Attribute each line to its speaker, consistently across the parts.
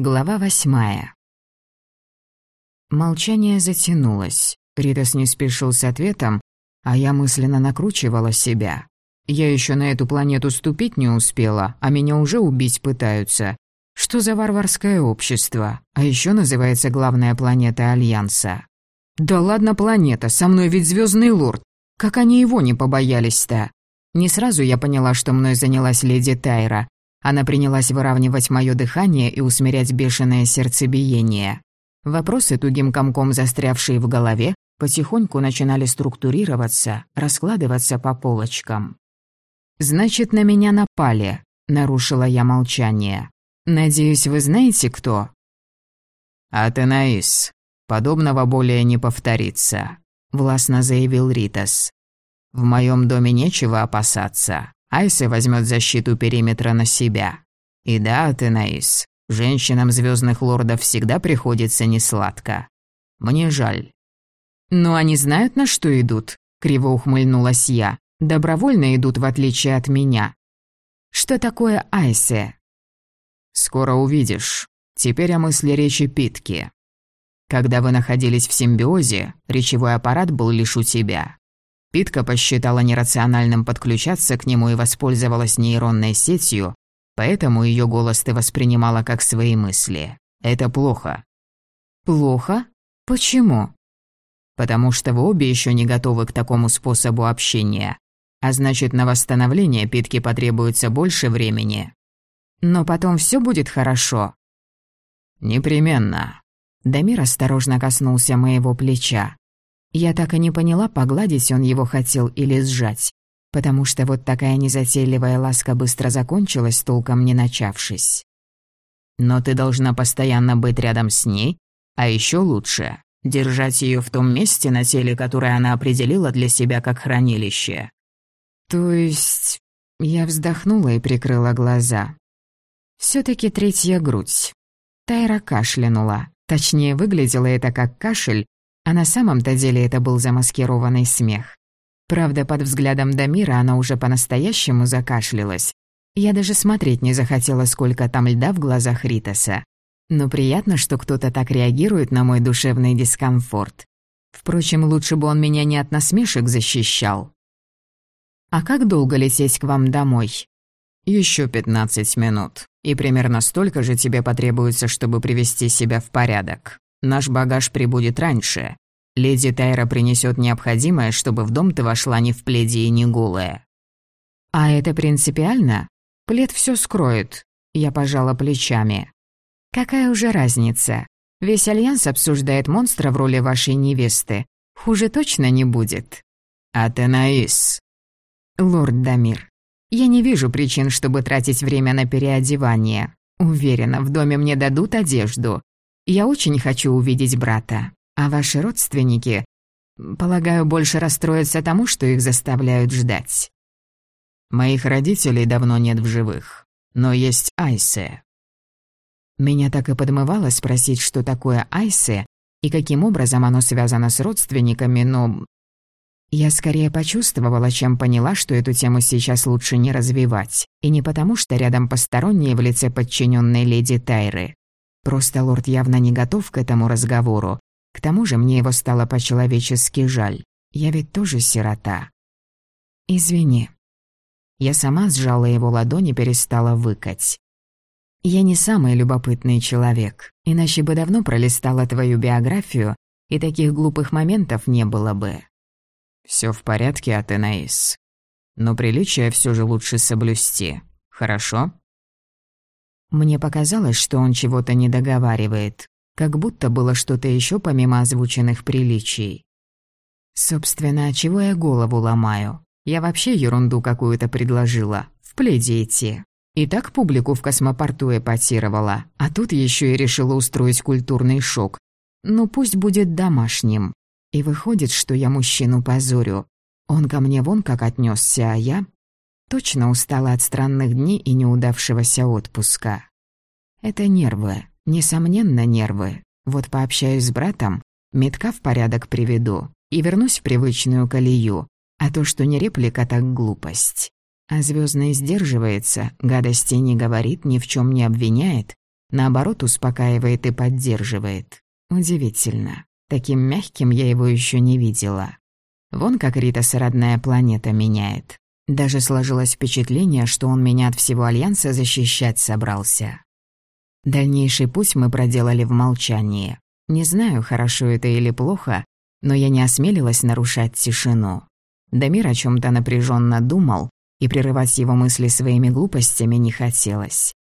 Speaker 1: Глава восьмая. Молчание затянулось. Ритас не спешил с ответом, а я мысленно накручивала себя. Я еще на эту планету ступить не успела, а меня уже убить пытаются. Что за варварское общество? А еще называется главная планета Альянса. Да ладно планета, со мной ведь звездный лорд. Как они его не побоялись-то? Не сразу я поняла, что мной занялась леди Тайра, она принялась выравнивать мое дыхание и усмирять бешеное сердцебиение. Вопросы, тугим комком застрявшие в голове, потихоньку начинали структурироваться, раскладываться по полочкам. «Значит, на меня напали», — нарушила я молчание. «Надеюсь, вы знаете, кто?»
Speaker 2: «Атенаис. Подобного более не повторится», — властно заявил Ритас. «В моем доме нечего опасаться. Айса возьмет защиту периметра на себя. И да, Тенаис, женщинам звездных лордов всегда приходится несладко. Мне жаль.
Speaker 1: Но они знают, на что идут, криво ухмыльнулась я. Добровольно идут, в отличие от меня. Что такое Айсе?
Speaker 2: Скоро увидишь. Теперь о мысли речи Питки. Когда вы находились в симбиозе, речевой аппарат был лишь у тебя. Питка посчитала нерациональным подключаться к нему и воспользовалась нейронной сетью, поэтому ее голос ты воспринимала как свои мысли. Это плохо.
Speaker 1: Плохо? Почему?
Speaker 2: Потому что вы обе еще не готовы к такому способу общения. А значит, на восстановление Питке потребуется больше времени.
Speaker 1: Но потом все будет хорошо.
Speaker 2: Непременно.
Speaker 1: Дамир осторожно коснулся моего плеча. Я так и не поняла, погладить он его хотел или сжать, потому что вот такая незатейливая ласка быстро закончилась, толком не начавшись.
Speaker 2: Но ты должна постоянно быть рядом с ней, а еще лучше — держать ее в том месте на теле, которое она определила для себя как хранилище.
Speaker 1: То есть... Я вздохнула и прикрыла глаза. все таки третья грудь. Тайра кашлянула. Точнее, выглядело это как кашель, а на самом-то деле это был замаскированный смех. Правда, под взглядом Дамира она уже по-настоящему закашлялась. Я даже смотреть не захотела, сколько там льда в глазах Ритаса. Но приятно, что кто-то так реагирует на мой душевный дискомфорт. Впрочем, лучше бы он меня не от насмешек защищал. «А как долго лететь к вам домой?»
Speaker 2: Еще пятнадцать минут. И примерно столько же тебе потребуется, чтобы привести себя в порядок. Наш багаж прибудет раньше. Леди Тайра принесет необходимое, чтобы в дом ты вошла не в пледе и не голая».
Speaker 1: «А это принципиально? Плед все скроет», — я пожала плечами. «Какая уже разница? Весь Альянс обсуждает монстра в роли вашей невесты. Хуже точно не будет».
Speaker 2: «Атенаис».
Speaker 1: «Лорд Дамир, я не вижу причин, чтобы тратить время на переодевание. Уверена, в доме мне дадут одежду. Я очень хочу увидеть брата, а ваши родственники, полагаю, больше расстроятся тому, что их заставляют ждать.
Speaker 2: Моих родителей давно нет в живых, но есть Айсе.
Speaker 1: Меня так и подмывало спросить, что такое Айсе и каким образом оно связано с родственниками, но... Я скорее почувствовала, чем поняла, что эту тему сейчас лучше не развивать. И не потому, что рядом посторонние в лице подчиненной леди Тайры. Просто лорд явно не готов к этому разговору. К тому же мне его стало по-человечески жаль. Я ведь тоже сирота. Извини. Я сама сжала его ладони и перестала выкать. Я не самый любопытный человек, иначе бы давно пролистала твою биографию, и таких глупых моментов не было бы.
Speaker 2: Все в порядке, Атенаис. Но приличие все же лучше соблюсти. Хорошо?
Speaker 1: Мне показалось, что он чего-то не договаривает, как будто было что-то еще помимо озвученных приличий. Собственно, чего я голову ломаю? Я вообще ерунду какую-то предложила. В пледе идти. И так публику в космопорту эпатировала, а тут еще и решила устроить культурный шок. Ну пусть будет домашним. И выходит, что я мужчину позорю. Он ко мне вон как отнесся, а я... Точно устала от странных дней и неудавшегося отпуска. Это нервы, несомненно нервы. Вот пообщаюсь с братом, метка в порядок приведу и вернусь в привычную колею. А то, что не реплика, так глупость. А звездный сдерживается, гадости не говорит, ни в чем не обвиняет. Наоборот, успокаивает и поддерживает. Удивительно. Таким мягким я его еще не видела. Вон как Ритас родная планета меняет. Даже сложилось впечатление, что он меня от всего Альянса защищать собрался. Дальнейший путь мы проделали в молчании. Не знаю, хорошо это или плохо, но я не осмелилась нарушать тишину. Дамир о чем то напряженно думал, и прерывать его мысли своими глупостями не хотелось.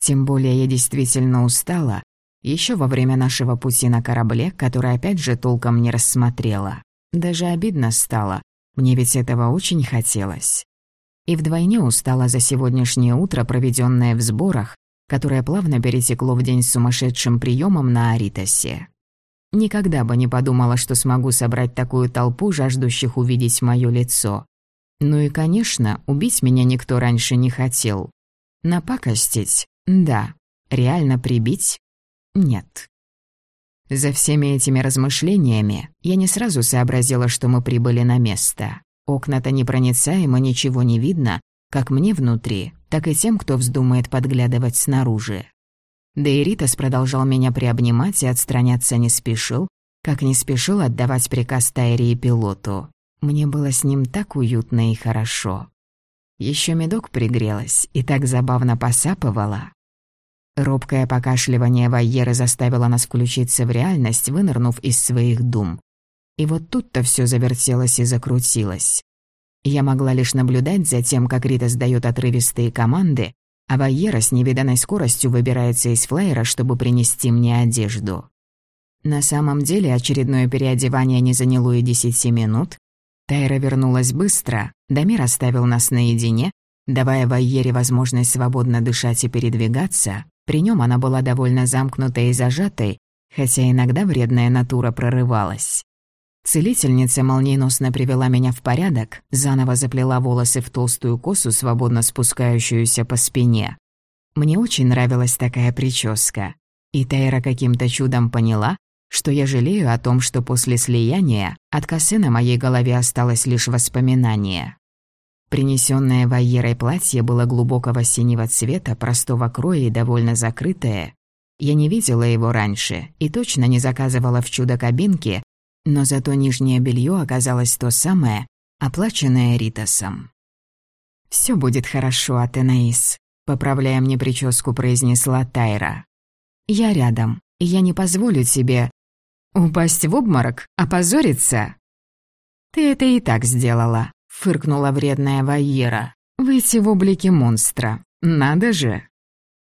Speaker 1: Тем более я действительно устала, еще во время нашего пути на корабле, который опять же толком не рассмотрела. Даже обидно стало, мне ведь этого очень хотелось. И вдвойне устала за сегодняшнее утро, проведенное в сборах, которое плавно перетекло в день с сумасшедшим приемом на Аритосе. Никогда бы не подумала, что смогу собрать такую толпу, жаждущих увидеть мое лицо. Ну и, конечно, убить меня никто раньше не хотел. Напакостить? Да. Реально прибить? Нет. За всеми этими размышлениями я не сразу сообразила, что мы прибыли на место. Окна-то непроницаемо, ничего не видно, как мне внутри, так и тем, кто вздумает подглядывать снаружи. Да продолжал меня приобнимать и отстраняться не спешил, как не спешил отдавать приказ Тайре и пилоту. Мне было с ним так уютно и хорошо. Еще медок пригрелась и так забавно посапывала. Робкое покашливание Вайеры заставило нас включиться в реальность, вынырнув из своих дум. И вот тут-то все завертелось и закрутилось. Я могла лишь наблюдать за тем, как Рита сдаёт отрывистые команды, а Вайера с невиданной скоростью выбирается из флайера, чтобы принести мне одежду. На самом деле очередное переодевание не заняло и десяти минут. Тайра вернулась быстро, Дамир оставил нас наедине, давая Вайере возможность свободно дышать и передвигаться. При нем она была довольно замкнутой и зажатой, хотя иногда вредная натура прорывалась. Целительница молниеносно привела меня в порядок, заново заплела волосы в толстую косу, свободно спускающуюся по спине. Мне очень нравилась такая прическа. И Тайра каким-то чудом поняла, что я жалею о том, что после слияния от косы на моей голове осталось лишь воспоминание. Принесённое Вайерой платье было глубокого синего цвета, простого кроя и довольно закрытое. Я не видела его раньше и точно не заказывала в чудо-кабинке, но зато нижнее белье оказалось то самое, оплаченное Ритасом. «Всё будет хорошо, Атенаис», — поправляя мне прическу, произнесла Тайра. «Я рядом, и я не позволю тебе упасть в обморок, опозориться». «Ты это и так сделала», — фыркнула вредная Вайера. «Выйти в облике монстра. Надо же».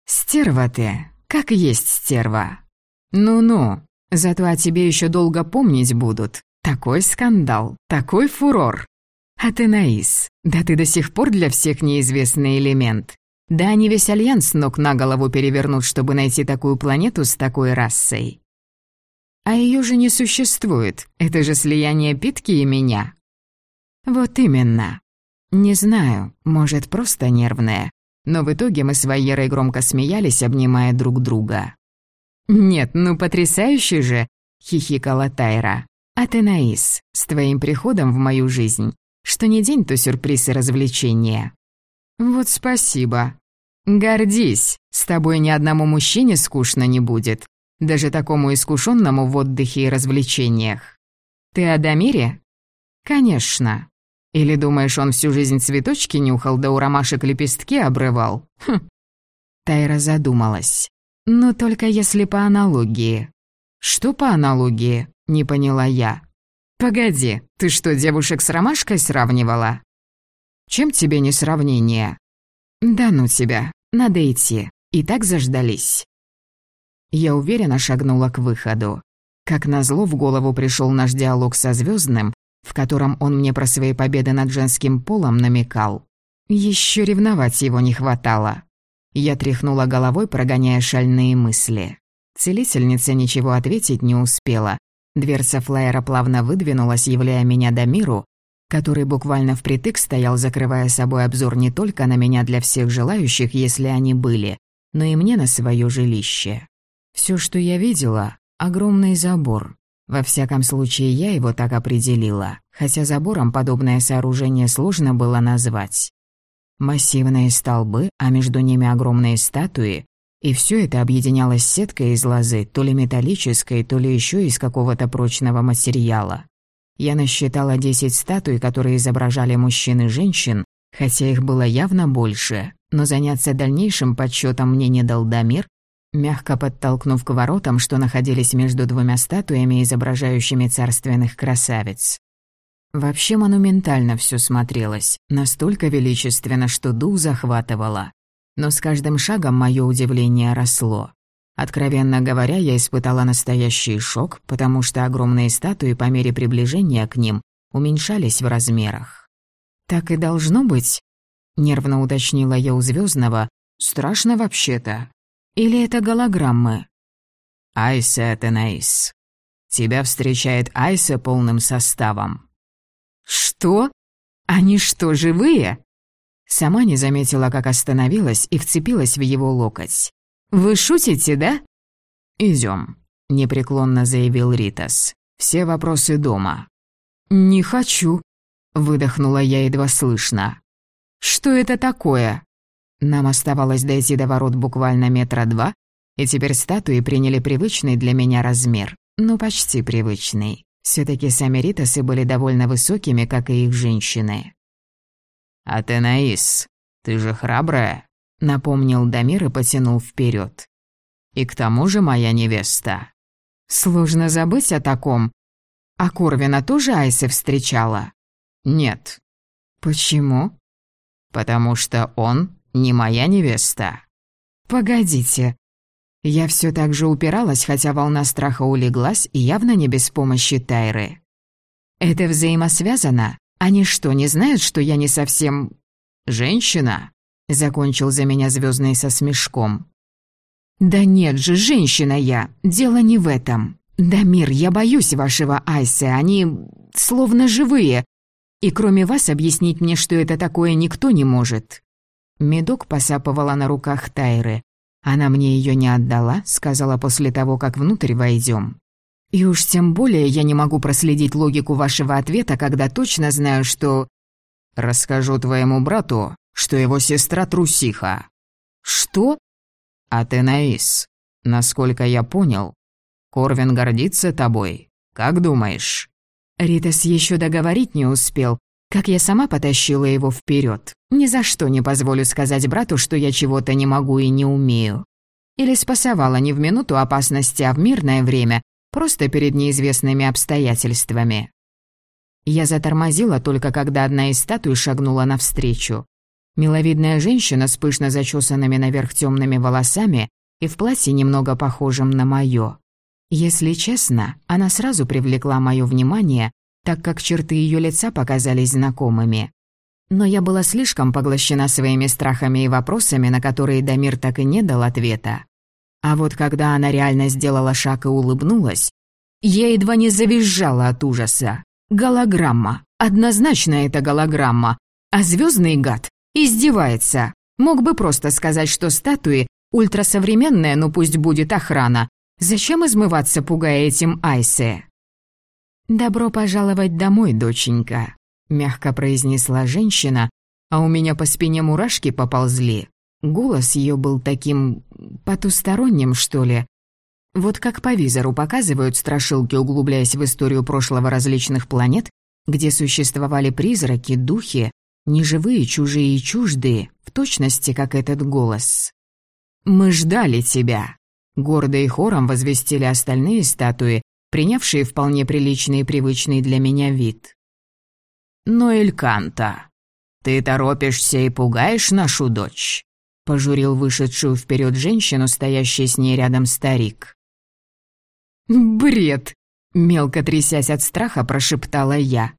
Speaker 1: «Стерва ты, как есть стерва». «Ну-ну, Зато о тебе еще долго помнить будут. Такой скандал, такой фурор. А ты, Наис, да ты до сих пор для всех неизвестный элемент. Да они весь альянс ног на голову перевернут, чтобы найти такую планету с такой расой. А ее же не существует, это же слияние Питки и меня. Вот именно. Не знаю, может, просто нервная. Но в итоге мы с Вайерой громко смеялись, обнимая друг друга. «Нет, ну потрясающе же!» — хихикала Тайра. «А ты, Наис, с твоим приходом в мою жизнь, что не день, то сюрприз и развлечение». «Вот спасибо. Гордись, с тобой ни одному мужчине скучно не будет, даже такому искушенному в отдыхе и развлечениях. Ты о Дамире?» «Конечно. Или думаешь, он всю жизнь цветочки нюхал, да у ромашек лепестки обрывал?» Хм. Тайра задумалась. Но только если по аналогии. Что по аналогии? Не поняла я. Погоди, ты что, девушек с ромашкой сравнивала? Чем тебе не сравнение? Да ну тебя, надо идти. И так заждались. Я уверенно шагнула к выходу. Как назло в голову пришел наш диалог со Звездным, в котором он мне про свои победы над женским полом намекал. Еще ревновать его не хватало. Я тряхнула головой, прогоняя шальные мысли. Целительница ничего ответить не успела. Дверца флайера плавно выдвинулась, являя меня до миру, который буквально впритык стоял, закрывая собой обзор не только на меня для всех желающих, если они были, но и мне на свое жилище. Все, что я видела — огромный забор. Во всяком случае, я его так определила, хотя забором подобное сооружение сложно было назвать. Массивные столбы, а между ними огромные статуи, И все это объединялось сеткой из лозы, то ли металлической, то ли еще из какого-то прочного материала. Я насчитала десять статуй, которые изображали мужчин и женщин, хотя их было явно больше, но заняться дальнейшим подсчетом мне не дал Дамир, мягко подтолкнув к воротам, что находились между двумя статуями, изображающими царственных красавиц. Вообще монументально все смотрелось, настолько величественно, что дух захватывало. Но с каждым шагом мое удивление росло. Откровенно говоря, я испытала настоящий шок, потому что огромные статуи по мере приближения к ним уменьшались в размерах. «Так и должно быть?» — нервно уточнила я у Звездного. «Страшно вообще-то. Или это голограммы?»
Speaker 2: «Айса Атенаис. Тебя встречает Айса полным составом.
Speaker 1: «Что? Они что, живые?» Сама не заметила, как остановилась и вцепилась в его локоть. «Вы шутите, да?»
Speaker 2: «Идём», — непреклонно заявил Ритас. «Все вопросы дома».
Speaker 1: «Не хочу», — выдохнула я едва слышно. «Что это такое?» Нам оставалось дойти до ворот буквально метра два, и теперь статуи приняли привычный для меня размер, ну почти привычный. Все-таки сами Ритасы были довольно высокими, как и их женщины.
Speaker 2: «А ты, Наис, ты же храбрая», — напомнил Дамир и потянул вперед. «И к тому же моя невеста».
Speaker 1: «Сложно забыть о таком. А Корвина тоже Айса встречала?»
Speaker 2: «Нет».
Speaker 1: «Почему?»
Speaker 2: «Потому что он не моя невеста».
Speaker 1: «Погодите, я все так же упиралась, хотя волна страха улеглась, и явно не без помощи Тайры. «Это взаимосвязано? Они что, не знают, что я не совсем... женщина?» Закончил за меня звездный со смешком. «Да нет же, женщина я. Дело не в этом. Дамир, я боюсь вашего Айса. Они словно живые. И кроме вас объяснить мне, что это такое, никто не может». Медок посапывала на руках Тайры. Она мне ее не отдала, сказала после того, как внутрь войдем. И уж тем более я не могу проследить логику вашего ответа, когда точно знаю, что...
Speaker 2: Расскажу твоему брату, что его сестра трусиха.
Speaker 1: Что?
Speaker 2: Атенаис, насколько я понял, Корвин гордится тобой. Как думаешь?
Speaker 1: Ритас еще договорить не успел, как я сама потащила его вперед. Ни за что не позволю сказать брату, что я чего-то не могу и не умею. Или спасовала не в минуту опасности, а в мирное время, просто перед неизвестными обстоятельствами. Я затормозила только когда одна из статуй шагнула навстречу. Миловидная женщина с пышно зачесанными наверх темными волосами и в платье немного похожем на моё. Если честно, она сразу привлекла моё внимание, так как черты ее лица показались знакомыми. Но я была слишком поглощена своими страхами и вопросами, на которые Дамир так и не дал ответа. А вот когда она реально сделала шаг и улыбнулась, я едва не завизжала от ужаса. Голограмма. Однозначно это голограмма. А звездный гад издевается. Мог бы просто сказать, что статуи ультрасовременная, но пусть будет охрана. Зачем измываться, пугая этим Айсе? «Добро пожаловать домой, доченька», — мягко произнесла женщина, а у меня по спине мурашки поползли. Голос ее был таким... потусторонним, что ли. Вот как по визору показывают страшилки, углубляясь в историю прошлого различных планет, где существовали призраки, духи, неживые, чужие и чуждые, в точности, как этот голос. «Мы ждали тебя!» Гордо и хором возвестили остальные статуи, принявшие вполне приличный и привычный для меня вид. «Но, Эльканта, ты торопишься и пугаешь нашу дочь?» — пожурил вышедшую вперед женщину, стоящий с ней рядом старик. «Бред!» — мелко трясясь от страха, прошептала я.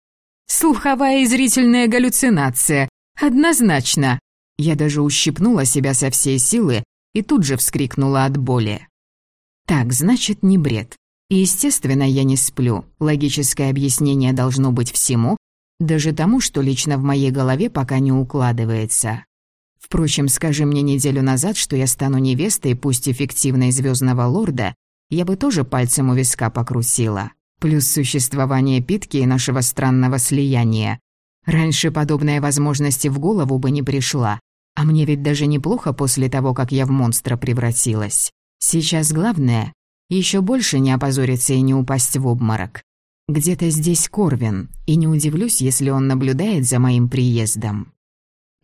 Speaker 1: «Слуховая и зрительная галлюцинация. Однозначно!» Я даже ущипнула себя со всей силы и тут же вскрикнула от боли. «Так, значит, не бред. И, естественно, я не сплю. Логическое объяснение должно быть всему, даже тому, что лично в моей голове пока не укладывается. Впрочем, скажи мне неделю назад, что я стану невестой, пусть эффективной звездного лорда, я бы тоже пальцем у виска покрутила. Плюс существование питки и нашего странного слияния. Раньше подобная возможности в голову бы не пришла. А мне ведь даже неплохо после того, как я в монстра превратилась. Сейчас главное — еще больше не опозориться и не упасть в обморок. Где-то здесь Корвин, и не удивлюсь, если он наблюдает за моим приездом.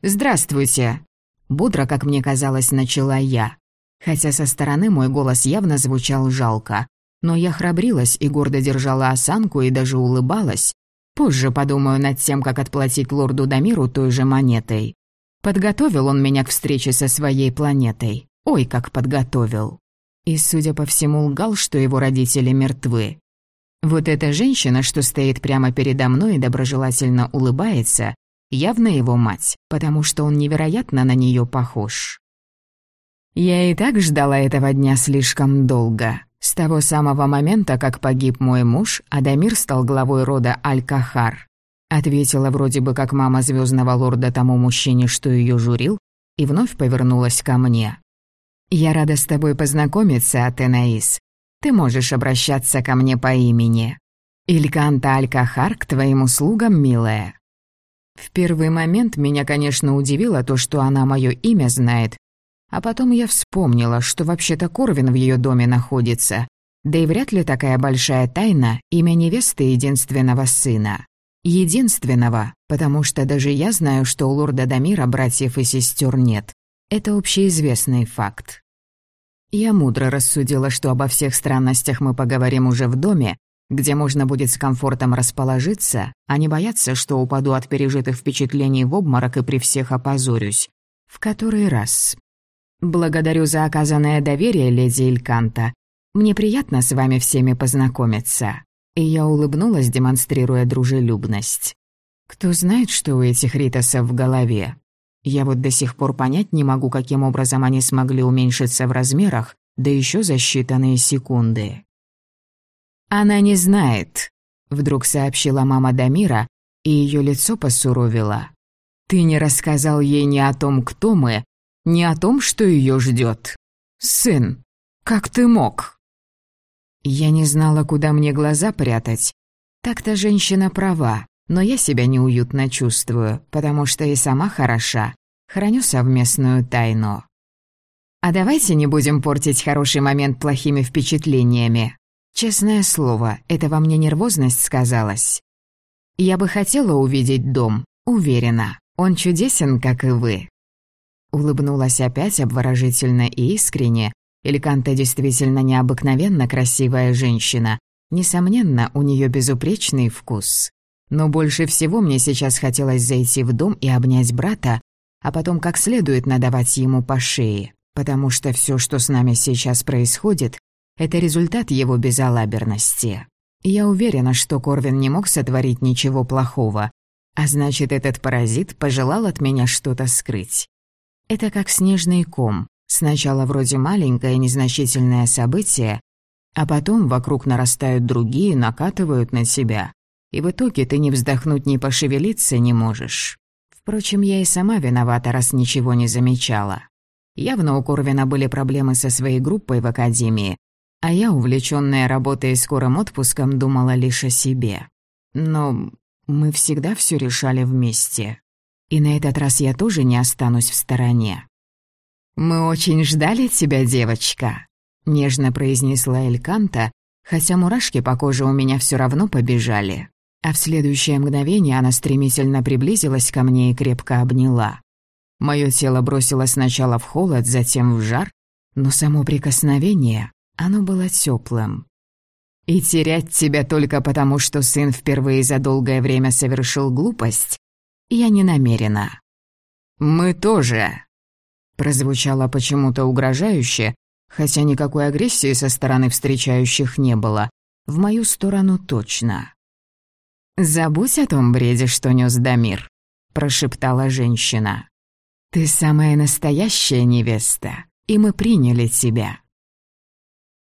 Speaker 1: «Здравствуйте!» Бодро, как мне казалось, начала я. Хотя со стороны мой голос явно звучал жалко. Но я храбрилась и гордо держала осанку и даже улыбалась. Позже подумаю над тем, как отплатить лорду Дамиру той же монетой. Подготовил он меня к встрече со своей планетой. Ой, как подготовил. И, судя по всему, лгал, что его родители мертвы. Вот эта женщина, что стоит прямо передо мной и доброжелательно улыбается, явно его мать, потому что он невероятно на нее похож. Я и так ждала этого дня слишком долго. С того самого момента, как погиб мой муж, Адамир стал главой рода Аль-Кахар. Ответила вроде бы как мама звездного лорда тому мужчине, что ее журил, и вновь повернулась ко мне. «Я рада с тобой познакомиться, Атенаис. Ты можешь обращаться ко мне по имени. Ильканта Аль-Кахар к твоим услугам, милая». В первый момент меня, конечно, удивило то, что она мое имя знает, а потом я вспомнила, что вообще-то Корвин в ее доме находится. Да и вряд ли такая большая тайна имя невесты единственного сына. Единственного, потому что даже я знаю, что у лорда Дамира братьев и сестер нет. Это общеизвестный факт. Я мудро рассудила, что обо всех странностях мы поговорим уже в доме, где можно будет с комфортом расположиться, а не бояться, что упаду от пережитых впечатлений в обморок и при всех опозорюсь. В который раз. «Благодарю за оказанное доверие, леди Ильканта. Мне приятно с вами всеми познакомиться». И я улыбнулась, демонстрируя дружелюбность. Кто знает, что у этих ритосов в голове? Я вот до сих пор понять не могу, каким образом они смогли уменьшиться в размерах, да еще за считанные секунды. «Она не знает», — вдруг сообщила мама Дамира, и ее лицо посуровило. «Ты не рассказал ей ни о том, кто мы, не о том, что ее ждет. Сын, как ты мог? Я не знала, куда мне глаза прятать. Так-то женщина права, но я себя неуютно чувствую, потому что и сама хороша. Храню совместную тайну. А давайте не будем портить хороший момент плохими впечатлениями. Честное слово, это во мне нервозность сказалась. Я бы хотела увидеть дом, уверена. Он чудесен, как и вы. Улыбнулась опять обворожительно и искренне. Эльканта действительно необыкновенно красивая женщина. Несомненно, у нее безупречный вкус. Но больше всего мне сейчас хотелось зайти в дом и обнять брата, а потом как следует надавать ему по шее, потому что все, что с нами сейчас происходит, это результат его безалаберности. Я уверена, что Корвин не мог сотворить ничего плохого, а значит, этот паразит пожелал от меня что-то скрыть. Это как снежный ком. Сначала вроде маленькое незначительное событие, а потом вокруг нарастают другие, накатывают на себя. И в итоге ты ни вздохнуть, ни пошевелиться не можешь. Впрочем, я и сама виновата, раз ничего не замечала. Явно у Корвина были проблемы со своей группой в академии, а я, увлечённая работой и скорым отпуском, думала лишь о себе. Но мы всегда всё решали вместе. И на этот раз я тоже не останусь в стороне. «Мы очень ждали тебя, девочка», — нежно произнесла Эльканта, хотя мурашки по коже у меня все равно побежали. А в следующее мгновение она стремительно приблизилась ко мне и крепко обняла. Моё тело бросило сначала в холод, затем в жар, но само прикосновение, оно было тёплым. И терять тебя только потому, что сын впервые за долгое время совершил глупость, я не намерена». «Мы тоже», — прозвучало почему-то угрожающе, хотя никакой агрессии со стороны встречающих не было. В мою сторону точно. «Забудь о том бреде, что нес Дамир», — прошептала женщина. «Ты самая настоящая невеста, и мы приняли тебя».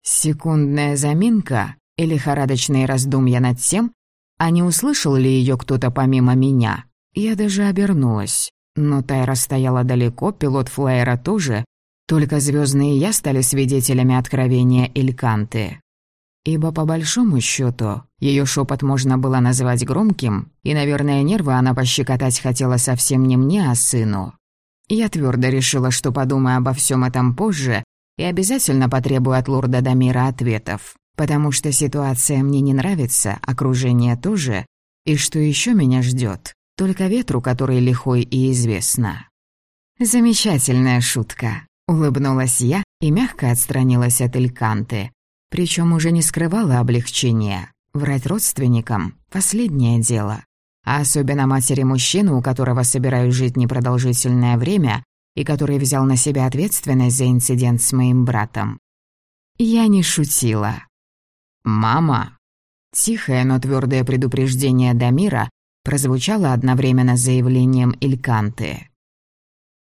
Speaker 1: Секундная заминка и лихорадочные раздумья над тем, а не услышал ли ее кто-то помимо меня, я даже обернулась. Но Тайра стояла далеко, пилот флайера тоже, только звездные я стали свидетелями откровения Ильканты. Ибо по большому счету ее шепот можно было назвать громким, и, наверное, нервы она пощекотать хотела совсем не мне, а сыну. Я твердо решила, что подумаю обо всем этом позже и обязательно потребую от лорда Дамира ответов, потому что ситуация мне не нравится, окружение тоже, и что еще меня ждет, только ветру, который лихой и известно. Замечательная шутка. Улыбнулась я и мягко отстранилась от Эльканты. Причем уже не скрывала облегчения. Врать родственникам — последнее дело. А особенно матери мужчины, у которого собираюсь жить непродолжительное время и который взял на себя ответственность за инцидент с моим братом. Я не шутила. «Мама!» Тихое, но твердое предупреждение Дамира прозвучало одновременно с заявлением Ильканты.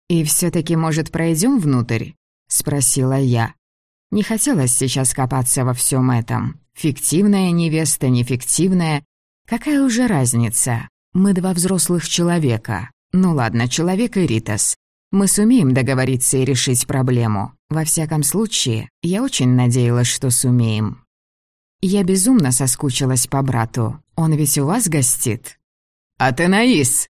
Speaker 1: «И все таки может, пройдем внутрь?» — спросила я. Не хотелось сейчас копаться во всем этом. Фиктивная невеста, нефиктивная. Какая уже разница? Мы два взрослых человека. Ну ладно, человек и Ритас. Мы сумеем договориться и решить проблему. Во всяком случае, я очень надеялась, что сумеем. Я безумно соскучилась по брату. Он ведь у вас гостит. «Атенаис!»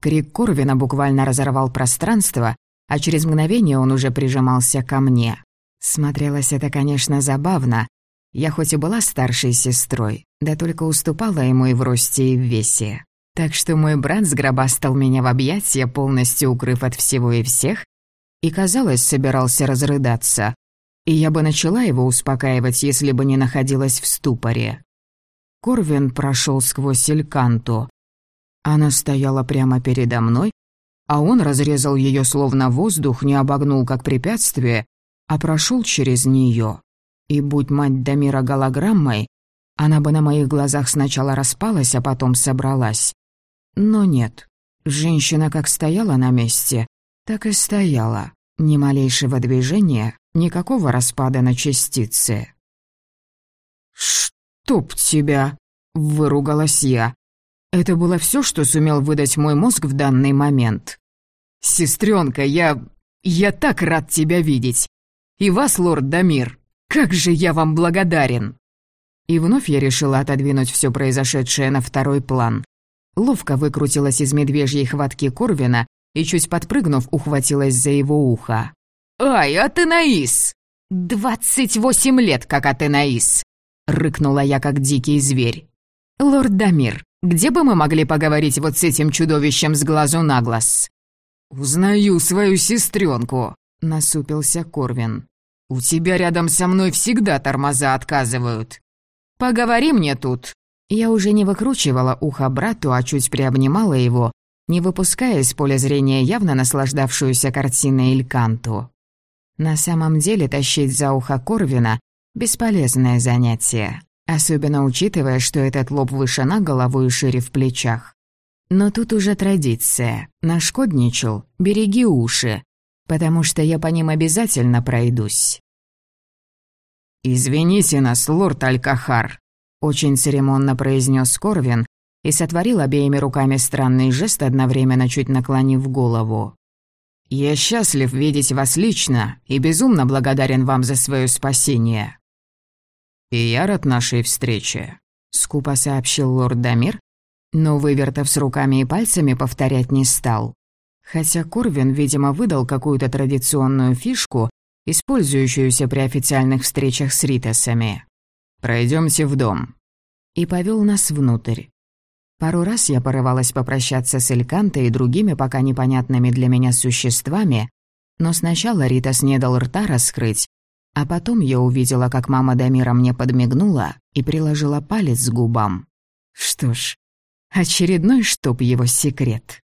Speaker 1: Крик Корвина буквально разорвал пространство, а через мгновение он уже прижимался ко мне. Смотрелось это, конечно, забавно. Я хоть и была старшей сестрой, да только уступала ему и в росте, и в весе. Так что мой брат сгробастал меня в объятия, полностью укрыв от всего и всех, и, казалось, собирался разрыдаться. И я бы начала его успокаивать, если бы не находилась в ступоре. Корвин прошел сквозь Эльканту. Она стояла прямо передо мной, а он разрезал ее словно воздух, не обогнул как препятствие, а прошел через нее. И будь мать Дамира голограммой, она бы на моих глазах сначала распалась, а потом собралась. Но нет, женщина как стояла на месте, так и стояла. Ни малейшего движения, никакого распада на частицы. «Чтоб тебя!» — выругалась я. Это было все, что сумел выдать мой мозг в данный момент. «Сестренка, я... я так рад тебя видеть! И вас, лорд Дамир! Как же я вам благодарен!» И вновь я решила отодвинуть все произошедшее на второй план. Ловко выкрутилась из медвежьей хватки Корвина и, чуть подпрыгнув, ухватилась за его ухо. «Ай, Атенаис!» «Двадцать восемь лет, как Атенаис!» — рыкнула я, как дикий зверь. «Лорд Дамир, где бы мы могли поговорить вот с этим чудовищем с глазу на глаз?» «Узнаю свою сестренку», — насупился Корвин. «У тебя рядом со мной всегда тормоза отказывают. Поговори мне тут». Я уже не выкручивала ухо брату, а чуть приобнимала его, не выпуская из поля зрения явно наслаждавшуюся картиной Ильканту. На самом деле тащить за ухо Корвина — бесполезное занятие. Особенно учитывая, что этот лоб выше на голову и шире в плечах. Но тут уже традиция. Нашкодничал, береги уши, потому что я по ним обязательно пройдусь. «Извините нас, лорд Алькахар», — очень церемонно произнес Корвин и сотворил обеими руками странный жест, одновременно чуть наклонив голову. «Я счастлив видеть вас лично и безумно благодарен вам за свое спасение. «И я рад нашей встрече», — скупо сообщил лорд Дамир, но, вывертав с руками и пальцами, повторять не стал. Хотя Корвин, видимо, выдал какую-то традиционную фишку, использующуюся при официальных встречах с Ритасами. Пройдемте в дом». И повел нас внутрь. Пару раз я порывалась попрощаться с Элькантой и другими пока непонятными для меня существами, но сначала Ритас не дал рта раскрыть, а потом я увидела, как мама Дамира мне подмигнула и приложила палец к губам. Что ж, очередной чтоб его секрет.